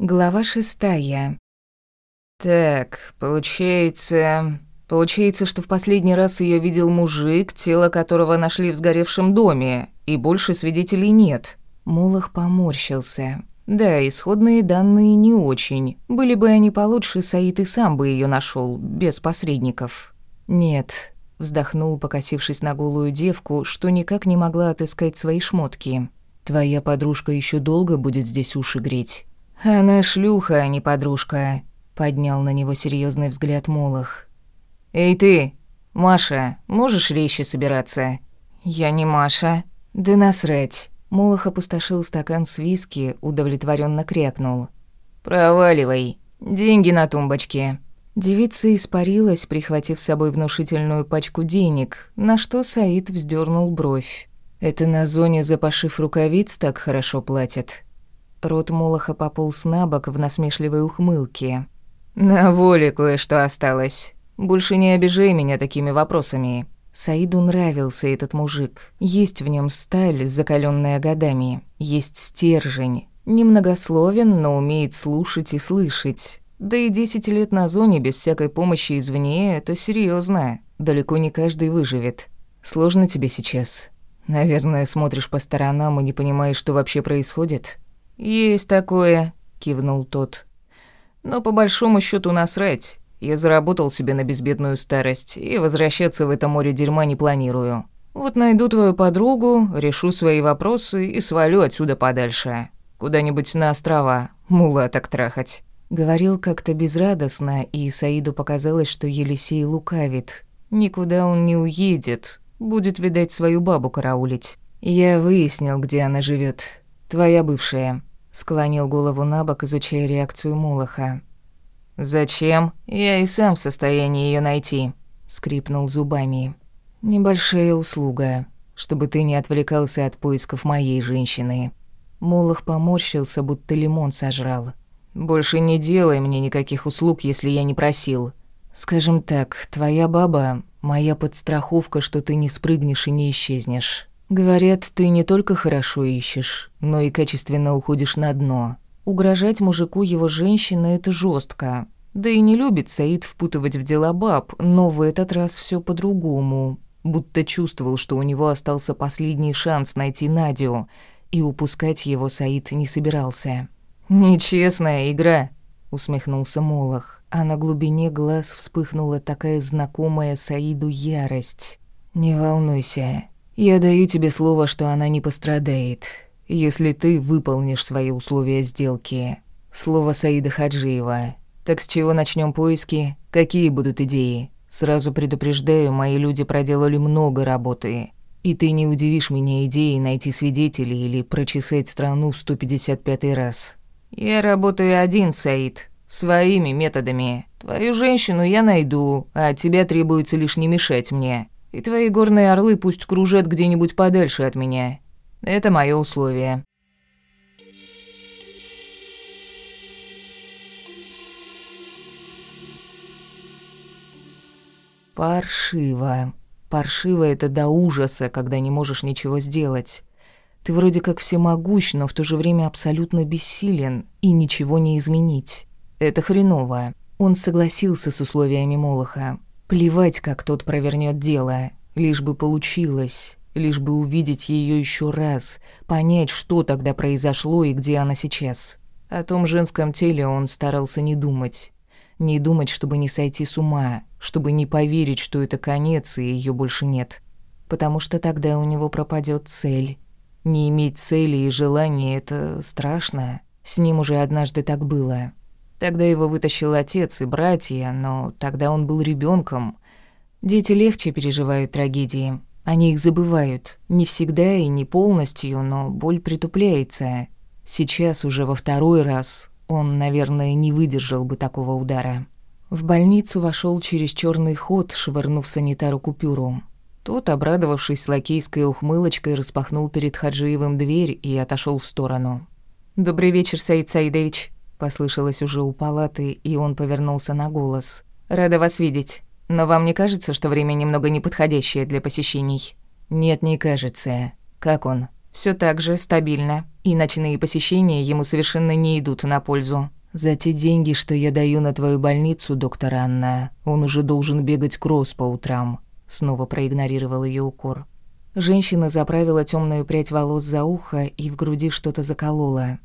Глава шестая. Так, получается... Получается, что в последний раз ее видел мужик, тело которого нашли в сгоревшем доме, и больше свидетелей нет. Молох поморщился. Да, исходные данные не очень. Были бы они получше, Саид и сам бы ее нашел без посредников. Нет, вздохнул, покосившись на голую девку, что никак не могла отыскать свои шмотки. Твоя подружка еще долго будет здесь уши греть. «Она шлюха, а не подружка», — поднял на него серьезный взгляд Молох. «Эй ты, Маша, можешь резче собираться?» «Я не Маша». «Да насрать». Молох опустошил стакан с виски, удовлетворенно крякнул. «Проваливай. Деньги на тумбочке». Девица испарилась, прихватив с собой внушительную пачку денег, на что Саид вздернул бровь. «Это на зоне за пошив рукавиц так хорошо платят?» Рот Молоха пополз на бок в насмешливой ухмылке. «На воле кое-что осталось. Больше не обижай меня такими вопросами». Саиду нравился этот мужик. Есть в нем сталь, закаленная годами. Есть стержень. Немногословен, но умеет слушать и слышать. Да и десять лет на зоне без всякой помощи извне – это серьезно. Далеко не каждый выживет. Сложно тебе сейчас. Наверное, смотришь по сторонам и не понимаешь, что вообще происходит. «Есть такое», — кивнул тот. «Но по большому счету насрать. Я заработал себе на безбедную старость и возвращаться в это море дерьма не планирую. Вот найду твою подругу, решу свои вопросы и свалю отсюда подальше. Куда-нибудь на острова, мула так трахать». Говорил как-то безрадостно, и Саиду показалось, что Елисей лукавит. Никуда он не уедет, будет, видать, свою бабу караулить. Я выяснил, где она живет. Твоя бывшая. Склонил голову на бок, изучая реакцию Молоха. «Зачем? Я и сам в состоянии ее найти», — скрипнул зубами. «Небольшая услуга, чтобы ты не отвлекался от поисков моей женщины». Молох поморщился, будто лимон сожрал. «Больше не делай мне никаких услуг, если я не просил». «Скажем так, твоя баба — моя подстраховка, что ты не спрыгнешь и не исчезнешь. Говорят, ты не только хорошо ищешь, но и качественно уходишь на дно. Угрожать мужику его женщины – это жестко. Да и не любит Саид впутывать в дела баб, но в этот раз все по-другому. Будто чувствовал, что у него остался последний шанс найти Надю, и упускать его Саид не собирался. «Нечестная игра», — усмехнулся Молох, а на глубине глаз вспыхнула такая знакомая Саиду ярость. «Не волнуйся, я даю тебе слово, что она не пострадает, если ты выполнишь свои условия сделки. Слово Саида Хаджиева. Так с чего начнем поиски? Какие будут идеи? Сразу предупреждаю, мои люди проделали много работы. И ты не удивишь меня идеей найти свидетелей или прочесать страну в 155 раз. Я работаю один, Саид. Своими методами. Твою женщину я найду, а от тебя требуется лишь не мешать мне. И твои горные орлы пусть кружат где-нибудь подальше от меня. Это мое условие». Паршиво. Паршиво это до ужаса, когда не можешь ничего сделать. Ты вроде как всемогущ, но в то же время абсолютно бессилен, и ничего не изменить. Это хреново. Он согласился с условиями Молоха. Плевать, как тот провернет дело, лишь бы получилось, лишь бы увидеть ее еще раз, понять, что тогда произошло и где она сейчас. О том женском теле он старался не думать. Не думать, чтобы не сойти с ума, чтобы не поверить, что это конец и ее больше нет. Потому что тогда у него пропадет цель. Не иметь цели и желания — это страшно. С ним уже однажды так было. Тогда его вытащил отец и братья, но тогда он был ребенком. Дети легче переживают трагедии. Они их забывают. Не всегда и не полностью, но боль притупляется. Сейчас уже во второй раз он, наверное, не выдержал бы такого удара. В больницу вошел через черный ход, швырнув санитару купюру. Тот, обрадовавшись лакейской ухмылочкой, распахнул перед Хаджиевым дверь и отошел в сторону. «Добрый вечер, Саид Саидович», Послышалось уже у палаты, и он повернулся на голос. «Рада вас видеть. Но вам не кажется, что время немного неподходящее для посещений?» «Нет, не кажется. Как он?» Все так же стабильно, и ночные посещения ему совершенно не идут на пользу. За те деньги, что я даю на твою больницу, доктор Анна, он уже должен бегать кросс по утрам. Снова проигнорировал ее укор. Женщина заправила темную прядь волос за ухо и в груди что-то заколола.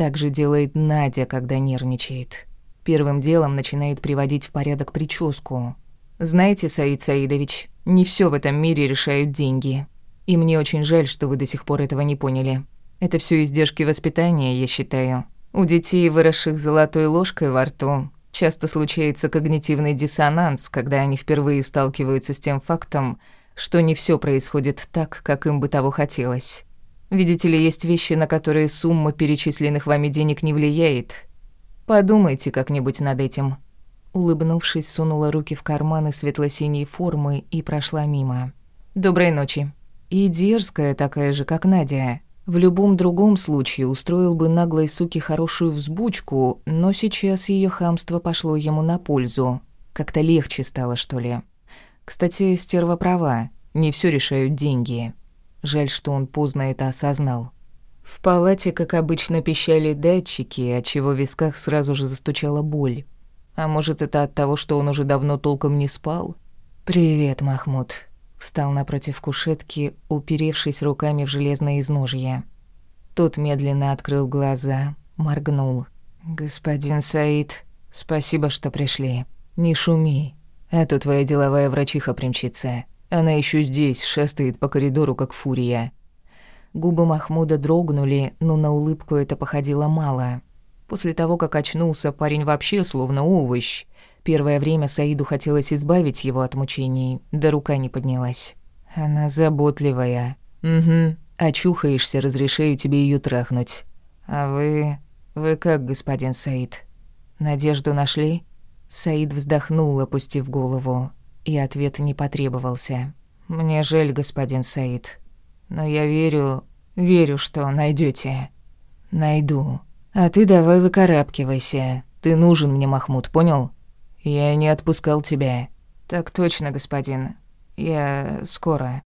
Так же делает Надя, когда нервничает. Первым делом начинает приводить в порядок прическу. Знаете, Саид Саидович, не все в этом мире решают деньги. И мне очень жаль, что вы до сих пор этого не поняли. Это все издержки воспитания, я считаю. У детей, выросших золотой ложкой во рту, часто случается когнитивный диссонанс, когда они впервые сталкиваются с тем фактом, что не все происходит так, как им бы того хотелось. Видите ли, есть вещи, на которые сумма перечисленных вами денег не влияет. Подумайте как-нибудь над этим. Улыбнувшись, сунула руки в карманы светло-синей формы и прошла мимо. Доброй ночи. И дерзкая такая же, как Надя. В любом другом случае устроил бы наглой суке хорошую взбучку, но сейчас ее хамство пошло ему на пользу. Как-то легче стало, что ли. Кстати, стерва права. Не все решают деньги. Жаль, что он поздно это осознал. В палате, как обычно, пищали датчики, отчего в висках сразу же застучала боль. А может, это от того, что он уже давно толком не спал? «Привет, Махмуд», Встал напротив кушетки, уперевшись руками в железное изножье. Тот медленно открыл глаза, моргнул. «Господин Саид, спасибо, что пришли. Не шуми, а то твоя деловая врачиха примчится. Она еще здесь, шастает по коридору, как фурия». Губы Махмуда дрогнули, но на улыбку это походило мало. После того, как очнулся, парень вообще словно овощ. Первое время Саиду хотелось избавить его от мучений, да рука не поднялась. Она заботливая. Угу. Очухаешься, разрешаю тебе ее трахнуть. А вы... Вы как, господин Саид? Надежду нашли? Саид вздохнул, опустив голову, и ответ не потребовался. Мне жаль, господин Саид, но я верю, верю, что найдете. Найду. А ты давай выкарабкивайся. Ты нужен мне, Махмуд, понял? «Я не отпускал тебя». «Так точно, господин. Я скоро».